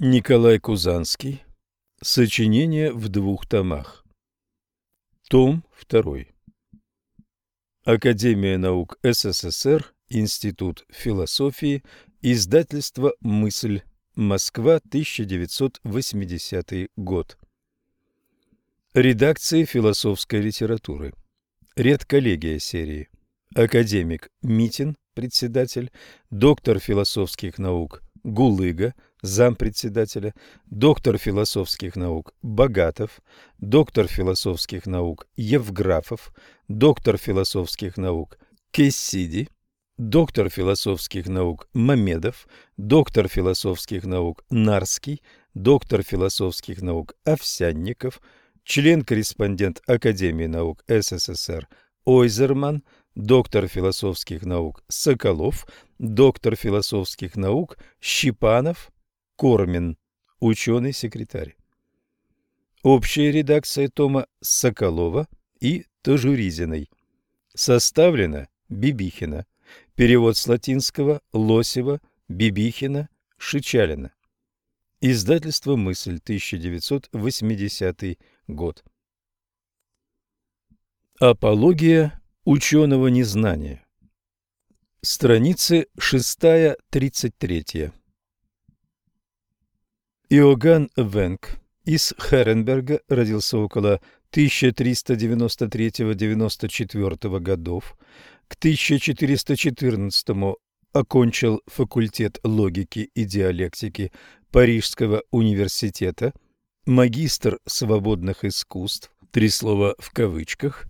Николай Кузанский. Сочинение в двух томах. Том 2. Академия наук СССР, Институт философии, издательство «Мысль», Москва, 1980 год. Редакция философской литературы. Редколлегия серии. Академик Митин, председатель, доктор философских наук Гулыга, зампредседателя, доктор философских наук Богатов, доктор философских наук Евграфов, доктор философских наук Кессиди, доктор философских наук Мамедов, доктор философских наук Нарский, доктор философских наук Овсянников, член-корреспондент Академии наук СССР Ойзерман, доктор философских наук Соколов, доктор философских наук Щипанов, Кормин, ученый-секретарь. Общая редакция тома Соколова и Тажуризиной. Составлена Бибихина. Перевод с латинского Лосева, Бибихина, Шичалина. Издательство «Мысль», 1980 год. Апология ученого незнания. Страницы 6-33. Иоганн Венк из Херенберга родился около 1393-94 годов. К 1414 окончил факультет логики и диалектики Парижского университета, магистр свободных искусств, три слова в кавычках,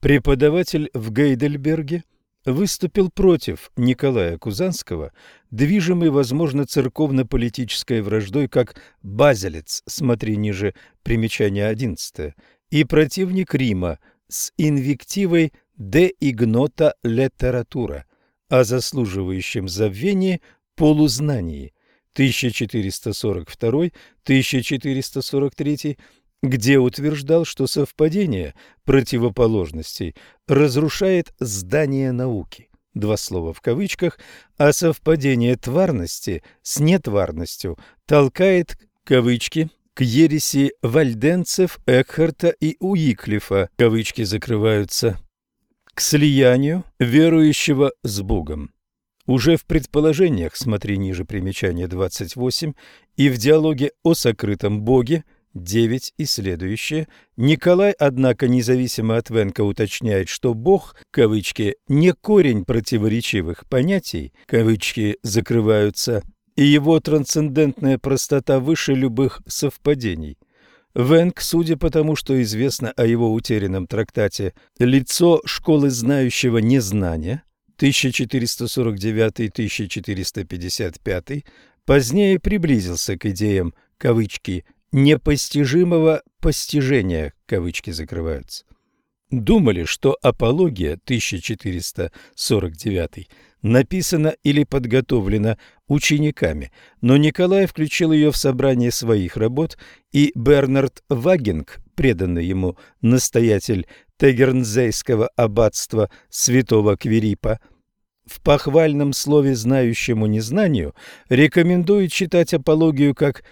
преподаватель в Гейдельберге, выступил против Николая Кузанского, движимый, возможно, церковно-политической враждой, как базелец, смотри ниже примечание 11, и противник Рима с инвективой «de ignoта литература» о заслуживающем забвении полузнании 1442-1443 где утверждал, что совпадение противоположностей разрушает здание науки. Два слова в кавычках, а совпадение тварности с нетварностью толкает кавычки к ереси вальденцев, Экхарта и Уиклифа, кавычки закрываются, к слиянию верующего с Богом. Уже в предположениях, смотри ниже примечание 28, и в диалоге о сокрытом Боге – 9 и следующее. Николай, однако, независимо от Венка, уточняет, что Бог, кавычки, не корень противоречивых понятий, кавычки закрываются, и его трансцендентная простота выше любых совпадений. Венк, судя по тому, что известно о его утерянном трактате «Лицо школы знающего незнания» 1449-1455, позднее приблизился к идеям кавычки непостижимого постижения, кавычки закрываются. Думали, что апология 1449 написана или подготовлена учениками, но Николай включил ее в собрание своих работ, и Бернард Вагинг, преданный ему настоятель Тегернзейского аббатства святого Квирипа, в похвальном слове знающему незнанию рекомендует читать апологию как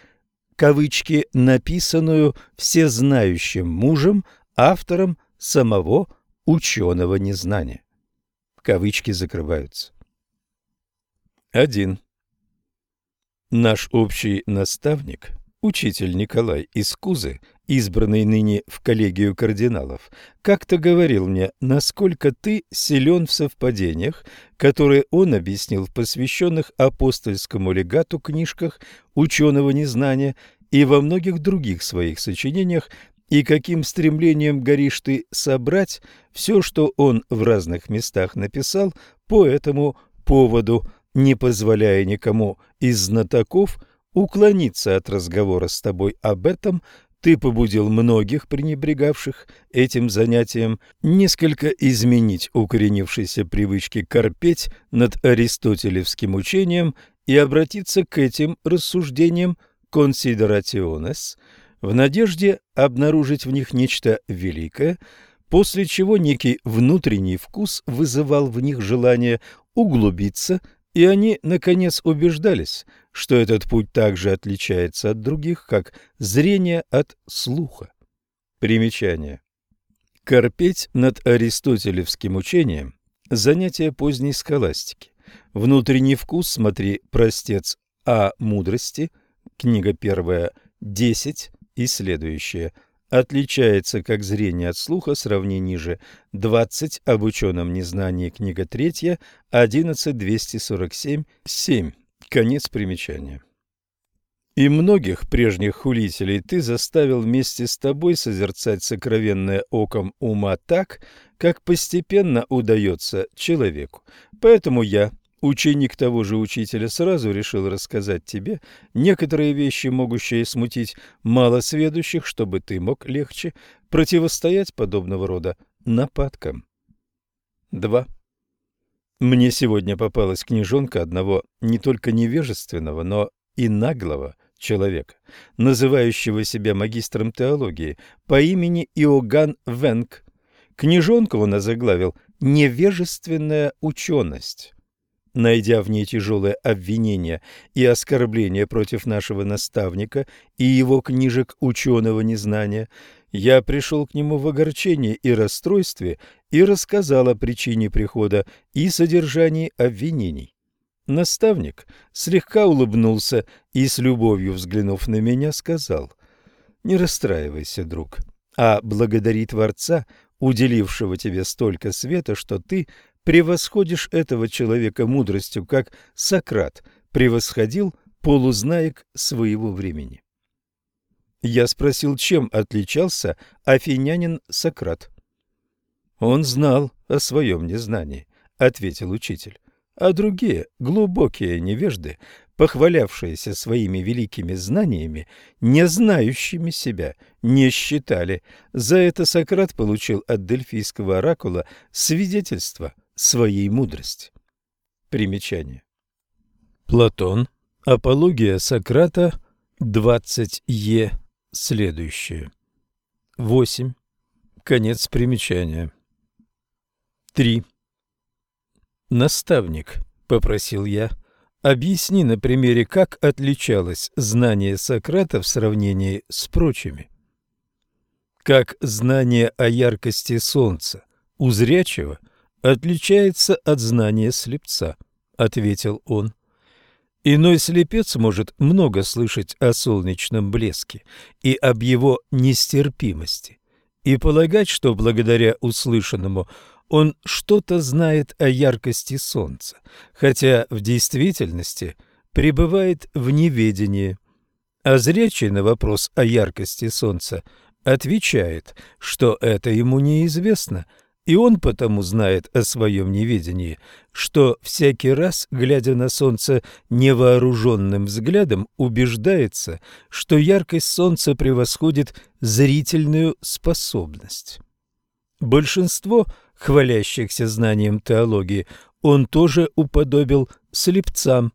кавычки, написанную всезнающим мужем, автором самого ученого незнания. Кавычки закрываются. 1. Наш общий наставник, учитель Николай из Кузы, избранный ныне в коллегию кардиналов, как-то говорил мне, насколько ты силен в совпадениях, которые он объяснил в посвященных апостольскому легату книжках ученого незнания и во многих других своих сочинениях, и каким стремлением горишь ты собрать все, что он в разных местах написал по этому поводу, не позволяя никому из знатоков уклониться от разговора с тобой об этом, ты побудил многих, пренебрегавших этим занятием, несколько изменить укоренившиеся привычки корпеть над аристотелевским учением и обратиться к этим рассуждениям «considerationes» в надежде обнаружить в них нечто великое, после чего некий внутренний вкус вызывал в них желание углубиться и они, наконец, убеждались, что этот путь также отличается от других, как зрение от слуха. Примечание. Корпеть над аристотелевским учением – занятие поздней схоластики. Внутренний вкус, смотри, простец о мудрости, книга первая, 10 и следующее – отличается как зрение от слуха, сравни ниже 20 об ученом незнании, книга 3, 11, 247, 7. Конец примечания. И многих прежних хулителей ты заставил вместе с тобой созерцать сокровенное оком ума так, как постепенно удается человеку. Поэтому я, Ученик того же учителя сразу решил рассказать тебе некоторые вещи, могущие смутить малосведущих, чтобы ты мог легче противостоять подобного рода нападкам. 2. Мне сегодня попалась книжонка одного не только невежественного, но и наглого человека, называющего себя магистром теологии по имени Иоганн Венг. Книжонку он озаглавил «Невежественная ученость». Найдя в ней тяжелое обвинение и оскорбление против нашего наставника и его книжек ученого незнания, я пришел к нему в огорчении и расстройстве и рассказал о причине прихода и содержании обвинений. Наставник слегка улыбнулся и, с любовью взглянув на меня, сказал, «Не расстраивайся, друг, а благодари Творца, уделившего тебе столько света, что ты превосходишь этого человека мудростью, как Сократ превосходил полузнаек своего времени. Я спросил, чем отличался афинянин Сократ. Он знал о своем незнании, ответил учитель, а другие, глубокие невежды, похвалявшиеся своими великими знаниями, не знающими себя, не считали. За это Сократ получил от дельфийского оракула свидетельство – своей мудрости. Примечание. Платон. Апология Сократа. 20е. Следующее. 8. Конец примечания. 3. Наставник, попросил я, объясни на примере, как отличалось знание Сократа в сравнении с прочими. Как знание о яркости солнца у зрячего отличается от знания слепца, ответил он. Иной слепец может много слышать о солнечном блеске и об его нестерпимости, и полагать, что благодаря услышанному он что-то знает о яркости солнца, хотя в действительности пребывает в неведении. А зрячий на вопрос о яркости солнца отвечает, что это ему неизвестно – и он потому знает о своем неведении, что всякий раз, глядя на солнце невооруженным взглядом, убеждается, что яркость солнца превосходит зрительную способность. Большинство хвалящихся знанием теологии он тоже уподобил слепцам.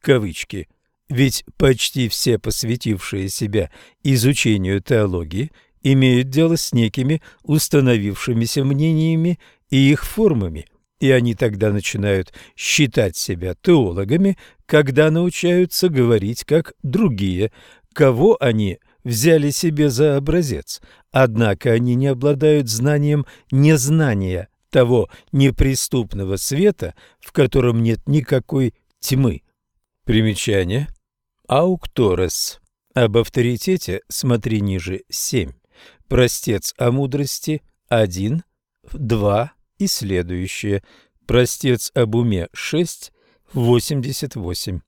Кавычки. Ведь почти все посвятившие себя изучению теологии имеют дело с некими установившимися мнениями и их формами, и они тогда начинают считать себя теологами, когда научаются говорить как другие, кого они взяли себе за образец, однако они не обладают знанием незнания того неприступного света, в котором нет никакой тьмы. Примечание. Аукторес. Об авторитете смотри ниже 7. Простец о мудрости – один, два и следующее. Простец об уме – шесть, восемьдесят восемь.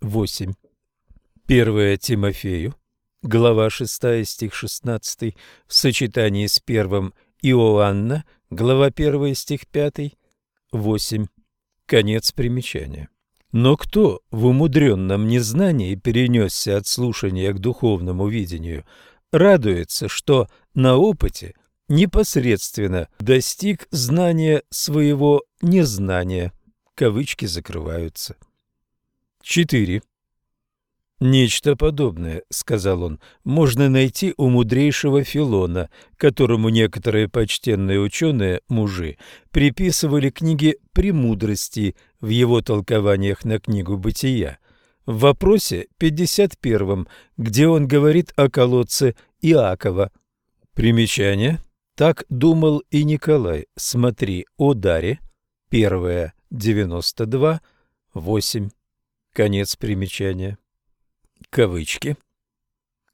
Восемь. Первое Тимофею, глава шестая, стих шестнадцатый, в сочетании с первым Иоанна, глава первая, стих пятый, восемь. Конец примечания. Но кто в умудренном незнании перенесся от слушания к духовному видению – радуется, что на опыте непосредственно достиг знания своего незнания. Кавычки закрываются. 4. «Нечто подобное, — сказал он, — можно найти у мудрейшего Филона, которому некоторые почтенные ученые-мужи приписывали книги «Премудрости» в его толкованиях на книгу «Бытия», в вопросе 51, где он говорит о колодце Иакова. Примечание. Так думал и Николай. Смотри о даре. Первое. 92. 8. Конец примечания. Кавычки.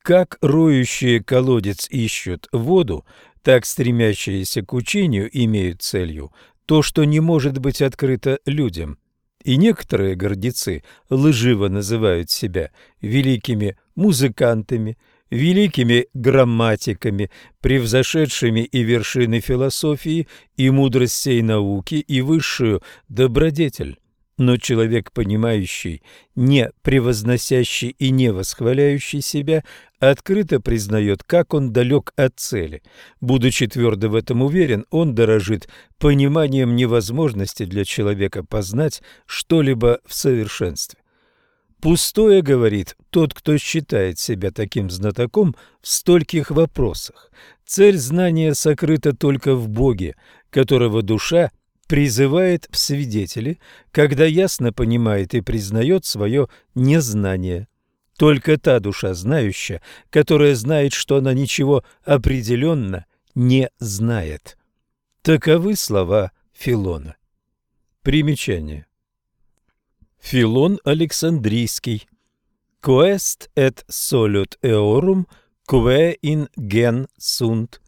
Как роющие колодец ищут воду, так стремящиеся к учению имеют целью то, что не может быть открыто людям. И некоторые гордецы лживо называют себя великими музыкантами, великими грамматиками, превзошедшими и вершины философии, и мудростей науки, и высшую добродетель. Но человек, понимающий, не превозносящий и не восхваляющий себя, открыто признает, как он далек от цели. Будучи твердо в этом уверен, он дорожит пониманием невозможности для человека познать что-либо в совершенстве. Пустое, говорит тот, кто считает себя таким знатоком в стольких вопросах. Цель знания сокрыта только в Боге, которого душа – призывает в свидетели, когда ясно понимает и признает свое незнание. Только та душа знающая, которая знает, что она ничего определенно не знает. Таковы слова Филона. Примечание. Филон Александрийский. Quest et solut eorum que in gen sunt.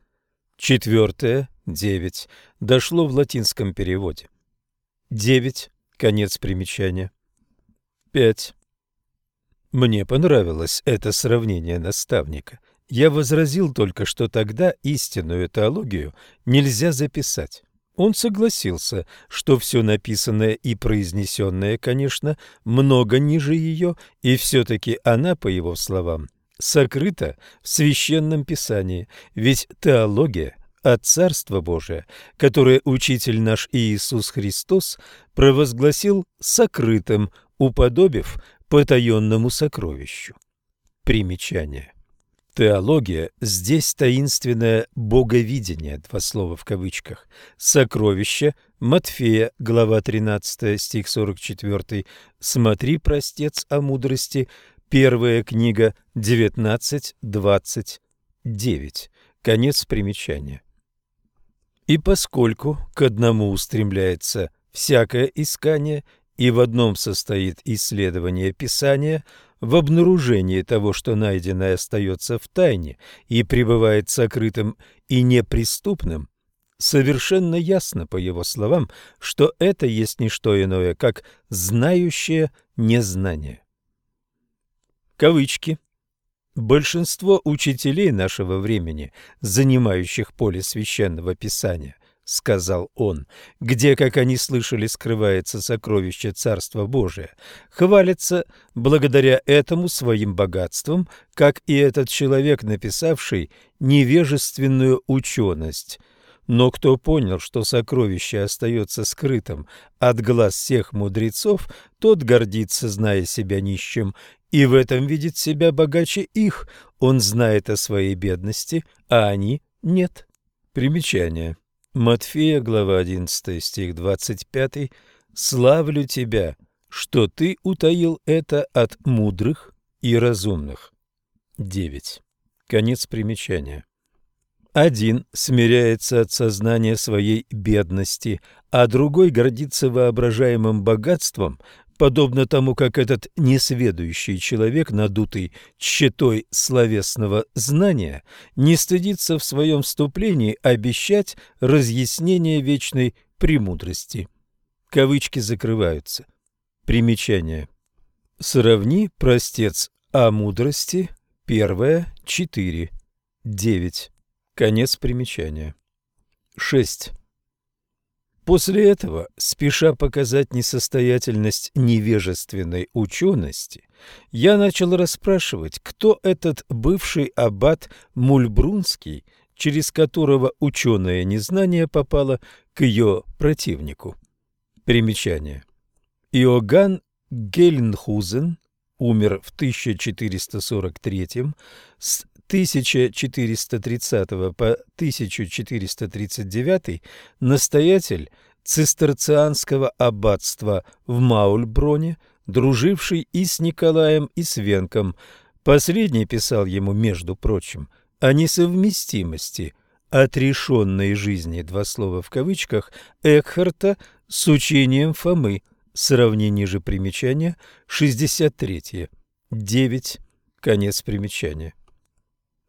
Четвертое, девять дошло в латинском переводе. 9. Конец примечания. 5. Мне понравилось это сравнение наставника. Я возразил только, что тогда истинную теологию нельзя записать. Он согласился, что все написанное и произнесенное, конечно, много ниже ее, и все-таки она, по его словам, сокрыта в Священном Писании, ведь теология а Царство Божие, которое Учитель наш Иисус Христос провозгласил сокрытым, уподобив потаенному сокровищу. Примечание. Теология – здесь таинственное боговидение, два слова в кавычках. Сокровище, Матфея, глава 13, стих 44, «Смотри, простец о мудрости», первая книга, 19.29, конец примечания. И поскольку к одному устремляется всякое искание, и в одном состоит исследование Писания, в обнаружении того, что найденное остается в тайне и пребывает сокрытым и неприступным, совершенно ясно, по его словам, что это есть не что иное, как знающее незнание. Кавычки. Большинство учителей нашего времени, занимающих поле священного писания, сказал он, где, как они слышали, скрывается сокровище Царства Божия, хвалятся благодаря этому своим богатством, как и этот человек, написавший невежественную ученость. Но кто понял, что сокровище остается скрытым от глаз всех мудрецов, тот гордится, зная себя нищим, и в этом видит себя богаче их. Он знает о своей бедности, а они нет. Примечание. Матфея, глава 11, стих 25. «Славлю тебя, что ты утаил это от мудрых и разумных». 9. Конец примечания. Один смиряется от сознания своей бедности, а другой гордится воображаемым богатством, подобно тому, как этот несведущий человек, надутый щитой словесного знания, не стыдится в своем вступлении обещать разъяснение вечной премудрости. Кавычки закрываются. Примечание. Сравни, простец, о мудрости, первое, четыре, девять. Конец примечания. Шесть. После этого, спеша показать несостоятельность невежественной учености, я начал расспрашивать, кто этот бывший аббат Мульбрунский, через которого ученое незнание попало к ее противнику. Примечание. Иоганн Гельнхузен умер в 1443 с 1430 по 1439 настоятель цистерцианского аббатства в Маульброне, друживший и с Николаем, и с Венком. Последний писал ему, между прочим, о несовместимости отрешенной жизни, два слова в кавычках, Экхарта с учением Фомы. Сравни же примечания, 63. 9. Конец примечания.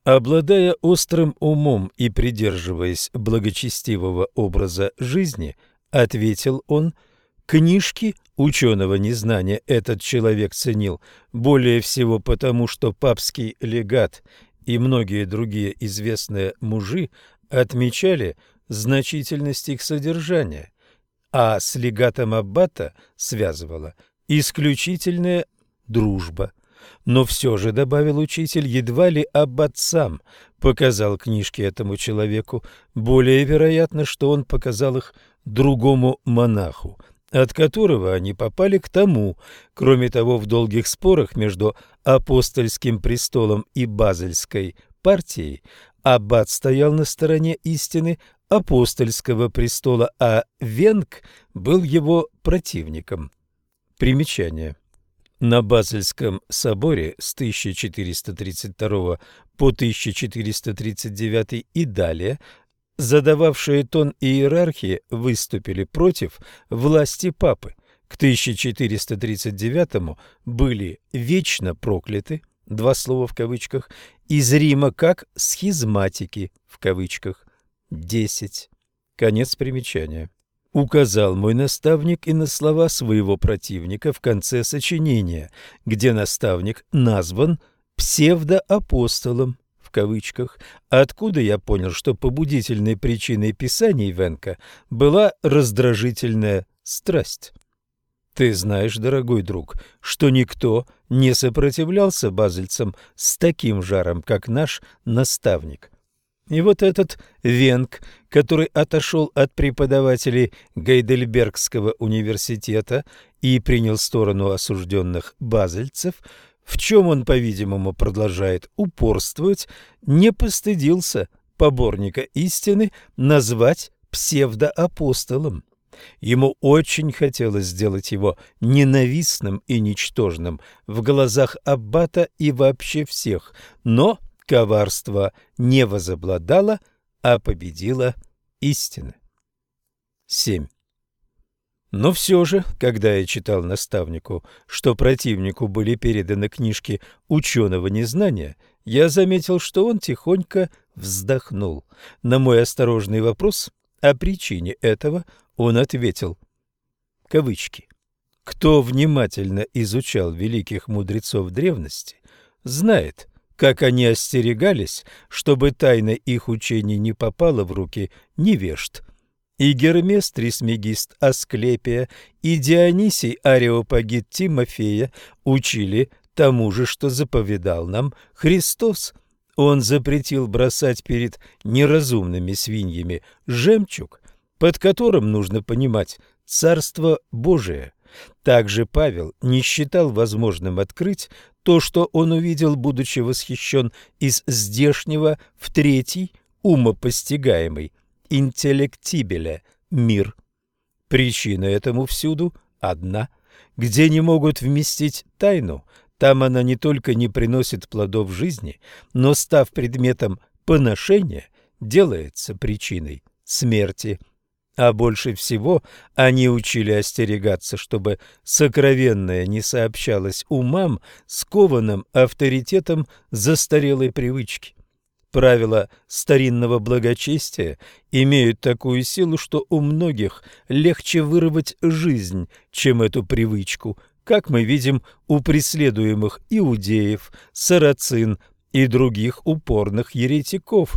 Обладая острым умом и придерживаясь благочестивого образа жизни – ответил он. Книжки ученого незнания этот человек ценил более всего потому, что папский легат и многие другие известные мужи отмечали значительность их содержания, а с легатом аббата связывала исключительная дружба. Но все же, добавил учитель, едва ли аббат сам показал книжки этому человеку. Более вероятно, что он показал их другому монаху, от которого они попали к тому. Кроме того, в долгих спорах между апостольским престолом и базельской партией аббат стоял на стороне истины апостольского престола, а Венг был его противником. Примечание. На Базельском соборе с 1432 по 1439 и далее задававшие тон иерархии, выступили против власти папы. К 1439 были вечно прокляты, два слова в кавычках, из Рима как схизматики в кавычках, 10. Конец примечания. Указал мой наставник и на слова своего противника в конце сочинения, где наставник назван псевдоапостолом в кавычках, откуда я понял, что побудительной причиной писаний Венка была раздражительная страсть. Ты знаешь, дорогой друг, что никто не сопротивлялся базельцам с таким жаром, как наш наставник. И вот этот Венк, который отошел от преподавателей Гейдельбергского университета и принял сторону осужденных базельцев – в чем он, по-видимому, продолжает упорствовать, не постыдился поборника истины назвать псевдоапостолом. Ему очень хотелось сделать его ненавистным и ничтожным в глазах аббата и вообще всех, но коварство не возобладало, а победила истина. 7. Но все же, когда я читал наставнику, что противнику были переданы книжки ученого незнания, я заметил, что он тихонько вздохнул. На мой осторожный вопрос о причине этого он ответил. Кавычки. Кто внимательно изучал великих мудрецов древности, знает, как они остерегались, чтобы тайна их учений не попала в руки невежд – и Гермес Трисмегист Асклепия, и Дионисий Ареопагит Тимофея учили тому же, что заповедал нам Христос. Он запретил бросать перед неразумными свиньями жемчуг, под которым нужно понимать Царство Божие. Также Павел не считал возможным открыть то, что он увидел, будучи восхищен из здешнего в третий умопостигаемый интеллектибеле – мир. Причина этому всюду одна. Где не могут вместить тайну, там она не только не приносит плодов жизни, но, став предметом поношения, делается причиной смерти. А больше всего они учили остерегаться, чтобы сокровенное не сообщалось умам, скованным авторитетом застарелой привычки. Правила старинного благочестия имеют такую силу, что у многих легче вырвать жизнь, чем эту привычку, как мы видим у преследуемых иудеев, сарацин и других упорных еретиков.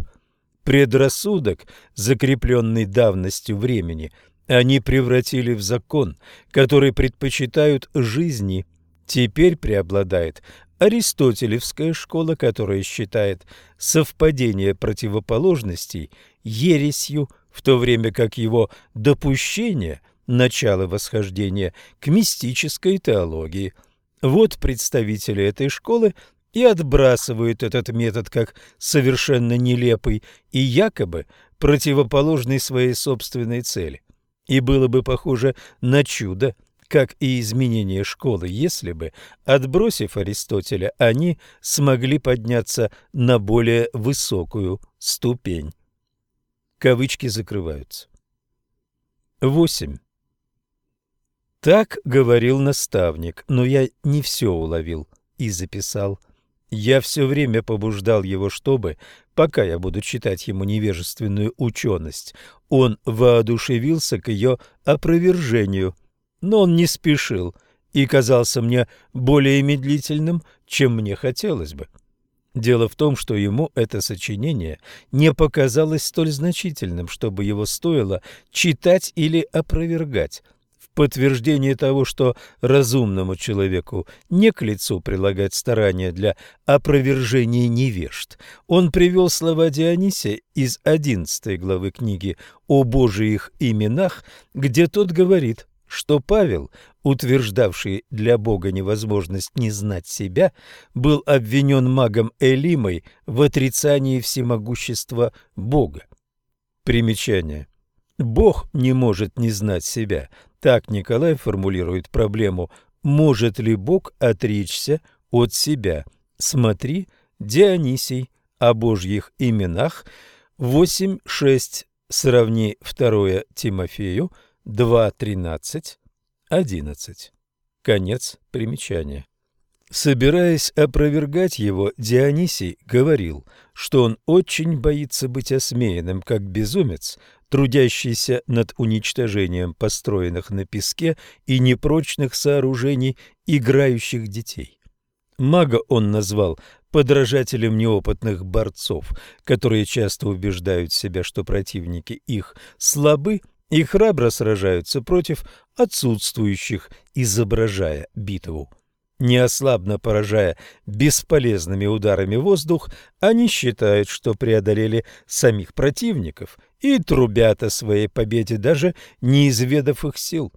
Предрассудок, закрепленный давностью времени, они превратили в закон, который предпочитают жизни. Теперь преобладает Аристотелевская школа, которая считает совпадение противоположностей ересью, в то время как его допущение – начало восхождения к мистической теологии. Вот представители этой школы и отбрасывают этот метод как совершенно нелепый и якобы противоположный своей собственной цели. И было бы похоже на чудо, как и изменение школы, если бы, отбросив Аристотеля, они смогли подняться на более высокую ступень. Кавычки закрываются. 8. Так говорил наставник, но я не все уловил и записал. Я все время побуждал его, чтобы, пока я буду читать ему невежественную ученость, он воодушевился к ее опровержению, но он не спешил и казался мне более медлительным, чем мне хотелось бы. Дело в том, что ему это сочинение не показалось столь значительным, чтобы его стоило читать или опровергать. Подтверждение того, что разумному человеку не к лицу прилагать старания для опровержения невежд, он привел слова Дионисия из одиннадцатой главы книги о Божиих именах, где тот говорит – что Павел, утверждавший для Бога невозможность не знать себя, был обвинен магом Элимой в отрицании всемогущества Бога. Примечание. Бог не может не знать себя. Так Николай формулирует проблему «Может ли Бог отречься от себя?» Смотри, Дионисий о Божьих именах 8.6, сравни 2 Тимофею 2.13, 11. Конец примечания. Собираясь опровергать его, Дионисий говорил, что он очень боится быть осмеянным, как безумец, трудящийся над уничтожением построенных на песке и непрочных сооружений играющих детей. Мага он назвал подражателем неопытных борцов, которые часто убеждают себя, что противники их слабы и храбро сражаются против отсутствующих, изображая битву. Неослабно поражая бесполезными ударами воздух, они считают, что преодолели самих противников и трубят о своей победе, даже не изведав их сил.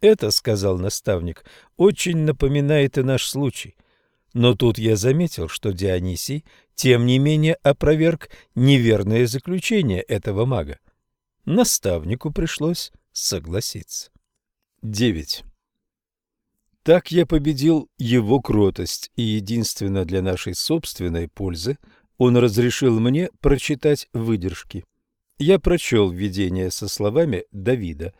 Это, сказал наставник, очень напоминает и наш случай. Но тут я заметил, что Дионисий, тем не менее, опроверг неверное заключение этого мага. Наставнику пришлось согласиться. 9. Так я победил его кротость, и единственно для нашей собственной пользы он разрешил мне прочитать выдержки. Я прочел введение со словами Давида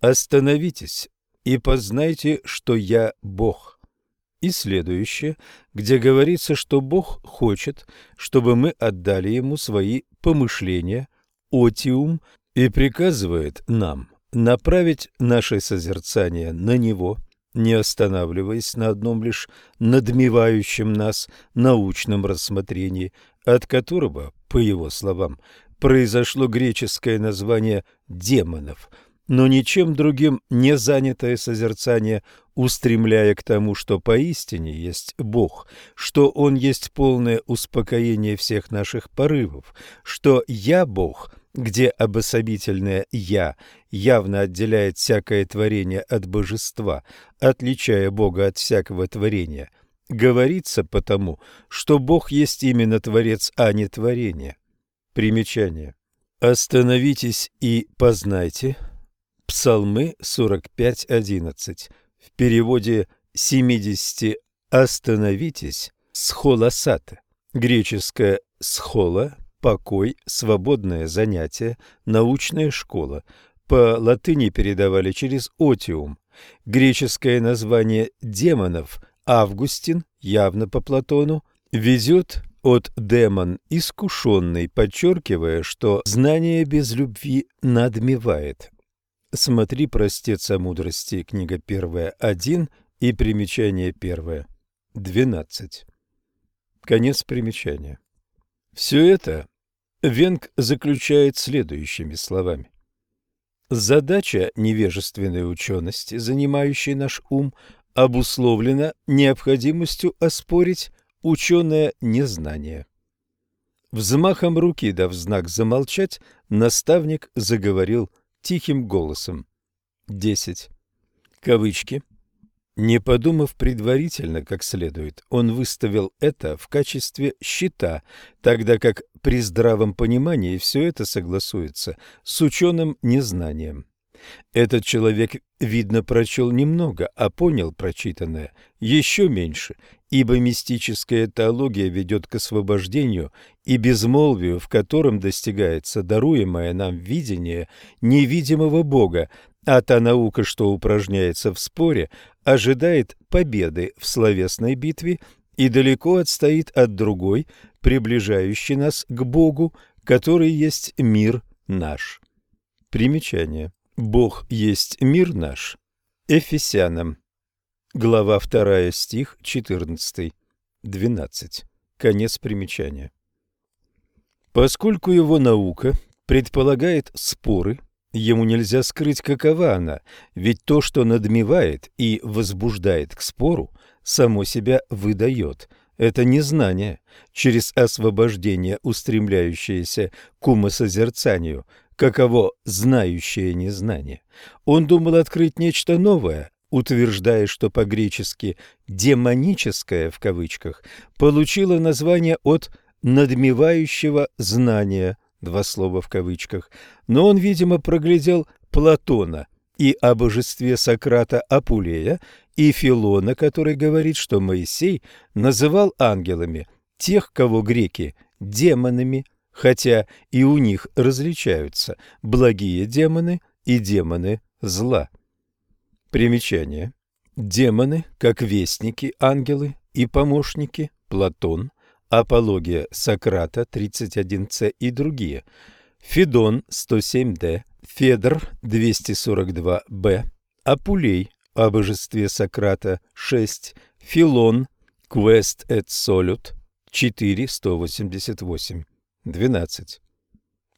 «Остановитесь и познайте, что я Бог». И следующее, где говорится, что Бог хочет, чтобы мы отдали Ему свои помышления, отиум, и приказывает нам направить наше созерцание на Него, не останавливаясь на одном лишь надмевающем нас научном рассмотрении, от которого, по его словам, произошло греческое название демонов, но ничем другим не занятое созерцание, устремляя к тому, что поистине есть Бог, что Он есть полное успокоение всех наших порывов, что «Я Бог» где обособительное «я» явно отделяет всякое творение от божества, отличая Бога от всякого творения, говорится потому, что Бог есть именно Творец, а не творение. Примечание. «Остановитесь и познайте» Псалмы 45.11 В переводе 70 «Остановитесь» схолосата, греческое «схола» покой, свободное занятие, научная школа. По латыни передавали через отиум. Греческое название демонов Августин, явно по Платону, везет от демон искушенный, подчеркивая, что знание без любви надмевает. Смотри «Простец о мудрости», книга первая, 1 и примечание первое, 12. Конец примечания. Все это Венг заключает следующими словами. Задача невежественной учености, занимающей наш ум, обусловлена необходимостью оспорить ученое незнание. Взмахом руки, дав знак замолчать, наставник заговорил тихим голосом. Десять. Кавычки. Не подумав предварительно как следует, он выставил это в качестве счета, тогда как при здравом понимании все это согласуется с ученым незнанием. Этот человек, видно, прочел немного, а понял прочитанное еще меньше, ибо мистическая теология ведет к освобождению и безмолвию, в котором достигается даруемое нам видение невидимого Бога, а та наука, что упражняется в споре, ожидает победы в словесной битве и далеко отстоит от другой, приближающей нас к Богу, который есть мир наш. Примечание. Бог есть мир наш. Эфесянам. Глава 2, стих 14. 12. Конец примечания. Поскольку его наука предполагает споры, ему нельзя скрыть, какова она, ведь то, что надмевает и возбуждает к спору, само себя выдает. Это незнание, через освобождение, устремляющееся к умосозерцанию, каково знающее незнание. Он думал открыть нечто новое, утверждая, что по-гречески «демоническое» в кавычках получило название от «надмевающего знания» два слова в кавычках, но он, видимо, проглядел Платона и о божестве Сократа Апулея, и Филона, который говорит, что Моисей называл ангелами тех, кого греки – демонами – хотя и у них различаются благие демоны и демоны зла. Примечание. Демоны, как вестники, ангелы и помощники, Платон, Апология Сократа 31c и другие, Федон 107d, Федор 242b, Апулей о божестве Сократа 6, Филон, Квест et Солют 4, 188. 12.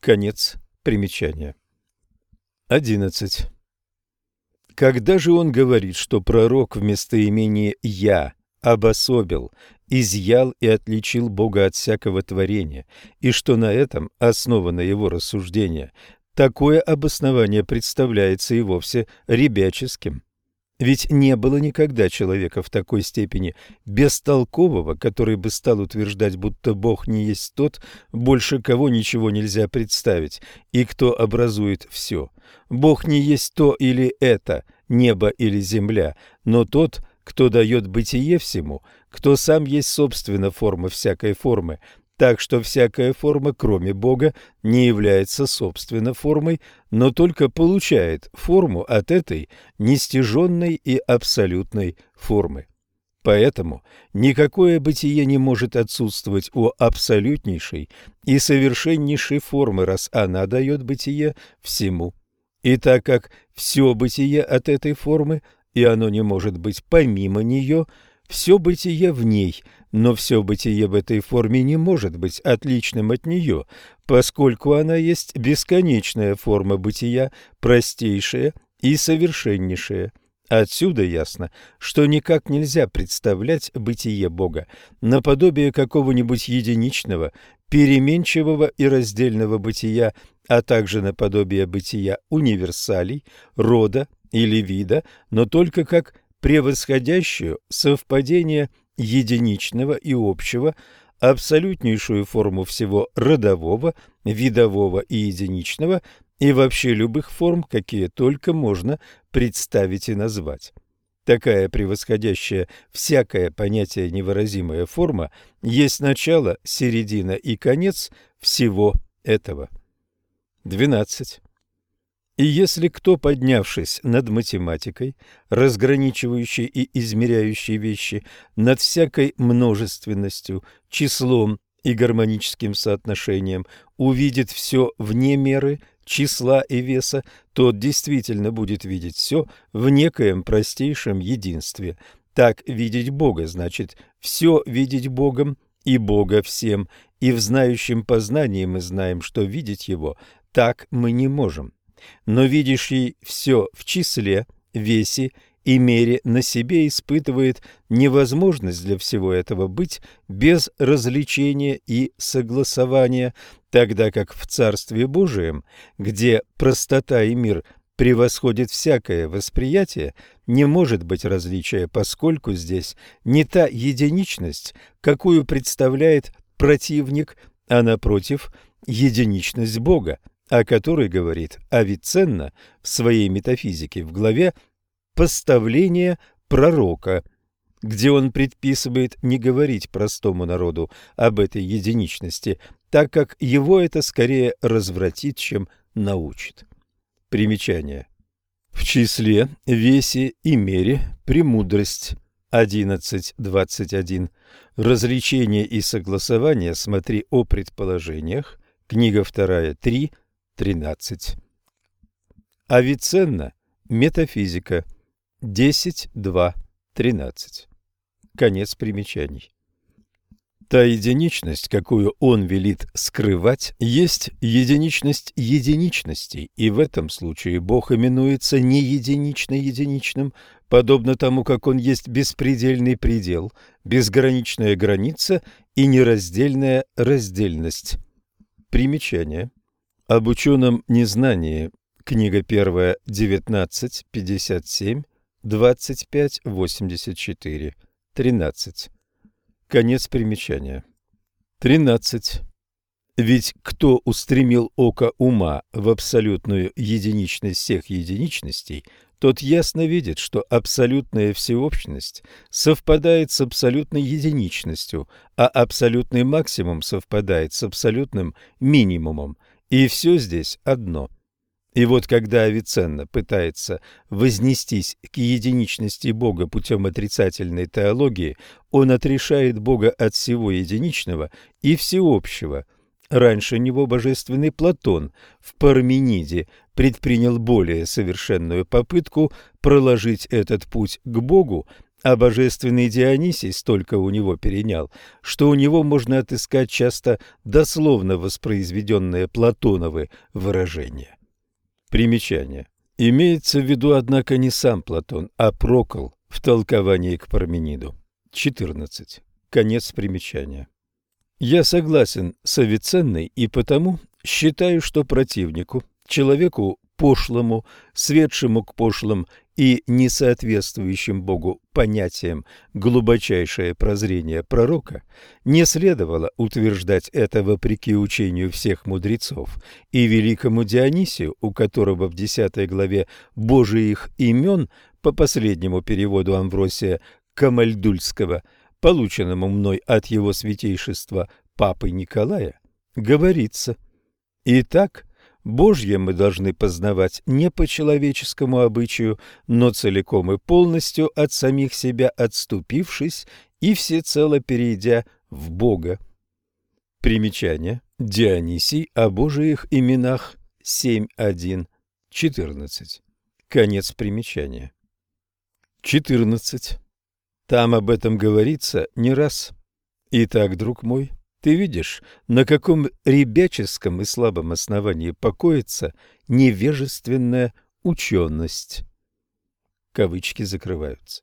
Конец примечания. 11. Когда же он говорит, что пророк вместо имени «я» обособил, изъял и отличил Бога от всякого творения, и что на этом основано его рассуждение, такое обоснование представляется и вовсе ребяческим. Ведь не было никогда человека в такой степени бестолкового, который бы стал утверждать, будто Бог не есть тот, больше кого ничего нельзя представить, и кто образует все. Бог не есть то или это, небо или земля, но тот, кто дает бытие всему, кто сам есть собственно форма всякой формы, так что всякая форма, кроме Бога, не является собственно формой, но только получает форму от этой нестяженной и абсолютной формы. Поэтому никакое бытие не может отсутствовать у абсолютнейшей и совершеннейшей формы, раз она дает бытие всему. И так как все бытие от этой формы, и оно не может быть помимо нее – все бытие в ней, но все бытие в этой форме не может быть отличным от нее, поскольку она есть бесконечная форма бытия, простейшая и совершеннейшая. Отсюда ясно, что никак нельзя представлять бытие Бога наподобие какого-нибудь единичного, переменчивого и раздельного бытия, а также наподобие бытия универсалей, рода или вида, но только как превосходящую совпадение единичного и общего, абсолютнейшую форму всего родового, видового и единичного и вообще любых форм, какие только можно представить и назвать. Такая превосходящая всякое понятие невыразимая форма есть начало, середина и конец всего этого. 12. И если кто, поднявшись над математикой, разграничивающей и измеряющей вещи, над всякой множественностью, числом и гармоническим соотношением, увидит все вне меры, числа и веса, тот действительно будет видеть все в некоем простейшем единстве. Так видеть Бога значит все видеть Богом и Бога всем, и в знающем познании мы знаем, что видеть Его так мы не можем но видящий все в числе, весе и мере на себе испытывает невозможность для всего этого быть без развлечения и согласования, тогда как в Царстве Божием, где простота и мир превосходит всякое восприятие, не может быть различия, поскольку здесь не та единичность, какую представляет противник, а напротив единичность Бога, о которой говорит Авиценна в своей метафизике в главе «Поставление пророка», где он предписывает не говорить простому народу об этой единичности, так как его это скорее развратит, чем научит. Примечание. В числе, весе и мере премудрость 11.21. Различение и согласование смотри о предположениях. Книга 2, 3, 13. Авиценна. Метафизика. 10.2, 13. Конец примечаний. Та единичность, какую он велит скрывать, есть единичность единичностей, и в этом случае Бог именуется не единично единичным, подобно тому, как он есть беспредельный предел, безграничная граница и нераздельная раздельность. Примечание. Об ученом незнании. Книга 1, 19, 57, 25, 84, 13. Конец примечания. 13. Ведь кто устремил око ума в абсолютную единичность всех единичностей, тот ясно видит, что абсолютная всеобщность совпадает с абсолютной единичностью, а абсолютный максимум совпадает с абсолютным минимумом, и все здесь одно – и вот когда Авиценна пытается вознестись к единичности Бога путем отрицательной теологии, он отрешает Бога от всего единичного и всеобщего. Раньше него божественный Платон в Пармениде предпринял более совершенную попытку проложить этот путь к Богу, а божественный Дионисий столько у него перенял, что у него можно отыскать часто дословно воспроизведенные Платоновы выражения. Примечание. Имеется в виду, однако, не сам Платон, а Прокол в толковании к Пармениду. 14. Конец примечания. Я согласен с Авиценной и потому считаю, что противнику, человеку пошлому, светшему к пошлым и несоответствующим Богу понятиям глубочайшее прозрение пророка, не следовало утверждать это вопреки учению всех мудрецов и великому Дионисию, у которого в десятой главе Божиих имен по последнему переводу Амвросия Камальдульского, полученному мной от его святейшества Папы Николая, говорится. «Итак, Божье мы должны познавать не по человеческому обычаю, но целиком и полностью от самих себя отступившись и всецело перейдя в Бога. Примечание. Дионисий о Божиих именах 7.1.14. Конец примечания. 14. Там об этом говорится не раз. Итак, друг мой, ты видишь, на каком ребяческом и слабом основании покоится невежественная ученость. Кавычки закрываются.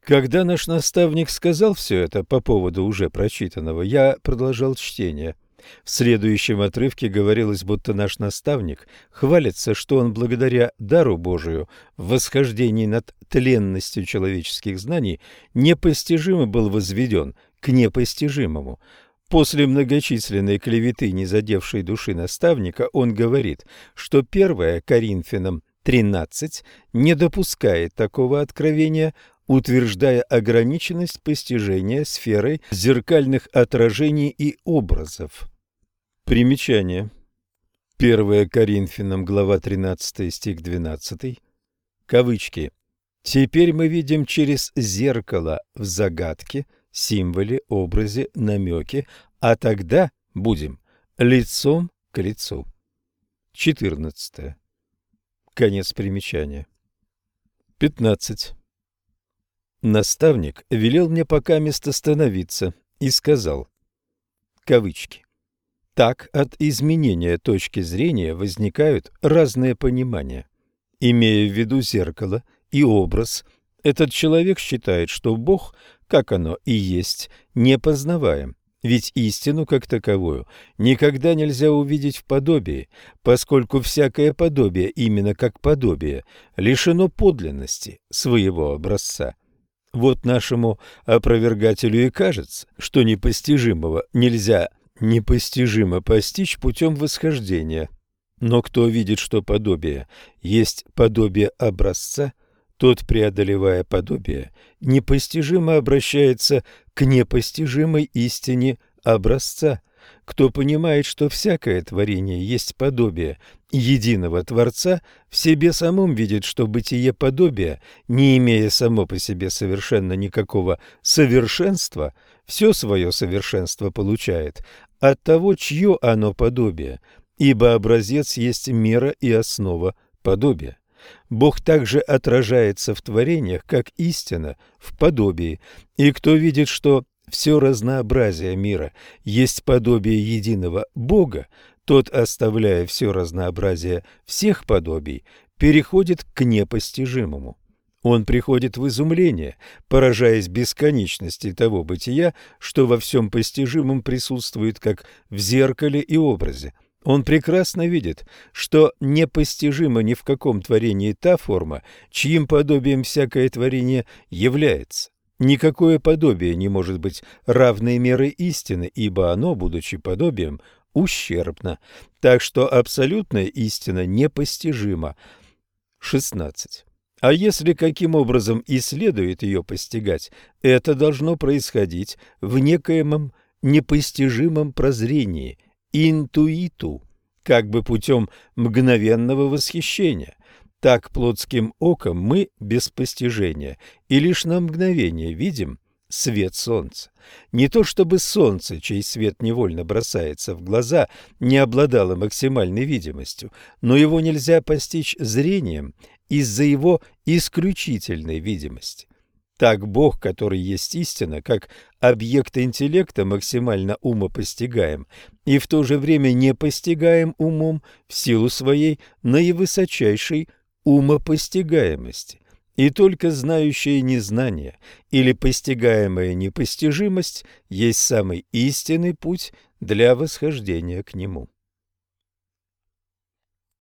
Когда наш наставник сказал все это по поводу уже прочитанного, я продолжал чтение. В следующем отрывке говорилось, будто наш наставник хвалится, что он благодаря дару Божию в восхождении над тленностью человеческих знаний непостижимо был возведен – к непостижимому. После многочисленной клеветы, не задевшей души наставника, он говорит, что первое Коринфянам 13 не допускает такого откровения, утверждая ограниченность постижения сферой зеркальных отражений и образов. Примечание. 1 Коринфянам, глава 13, стих 12, кавычки. «Теперь мы видим через зеркало в загадке – символе, образе, намеке, а тогда будем лицом к лицу. 14. Конец примечания. 15. Наставник велел мне пока место становиться и сказал, кавычки, так от изменения точки зрения возникают разные понимания. Имея в виду зеркало и образ, этот человек считает, что Бог как оно и есть, не познаваем. Ведь истину как таковую никогда нельзя увидеть в подобии, поскольку всякое подобие, именно как подобие, лишено подлинности своего образца. Вот нашему опровергателю и кажется, что непостижимого нельзя непостижимо постичь путем восхождения. Но кто видит, что подобие есть подобие образца, тот, преодолевая подобие, непостижимо обращается к непостижимой истине образца. Кто понимает, что всякое творение есть подобие единого Творца, в себе самом видит, что бытие подобия, не имея само по себе совершенно никакого совершенства, все свое совершенство получает от того, чье оно подобие, ибо образец есть мера и основа подобия. Бог также отражается в творениях, как истина в подобии, и кто видит, что все разнообразие мира есть подобие единого Бога, тот, оставляя все разнообразие всех подобий, переходит к непостижимому. Он приходит в изумление, поражаясь бесконечности того бытия, что во всем постижимом присутствует как в зеркале и образе. Он прекрасно видит, что непостижима ни в каком творении та форма, чьим подобием всякое творение является. Никакое подобие не может быть равной мерой истины, ибо оно, будучи подобием, ущербно. Так что абсолютная истина непостижима. 16. А если каким образом и следует ее постигать, это должно происходить в некоемом непостижимом прозрении, интуиту, как бы путем мгновенного восхищения. Так плотским оком мы без постижения и лишь на мгновение видим свет солнца. Не то чтобы солнце, чей свет невольно бросается в глаза, не обладало максимальной видимостью, но его нельзя постичь зрением из-за его исключительной видимости. Так Бог, который есть истина, как объект интеллекта максимально умопостигаем и в то же время не постигаем умом в силу своей наивысочайшей умопостигаемости. И только знающее незнание или постигаемая непостижимость есть самый истинный путь для восхождения к нему.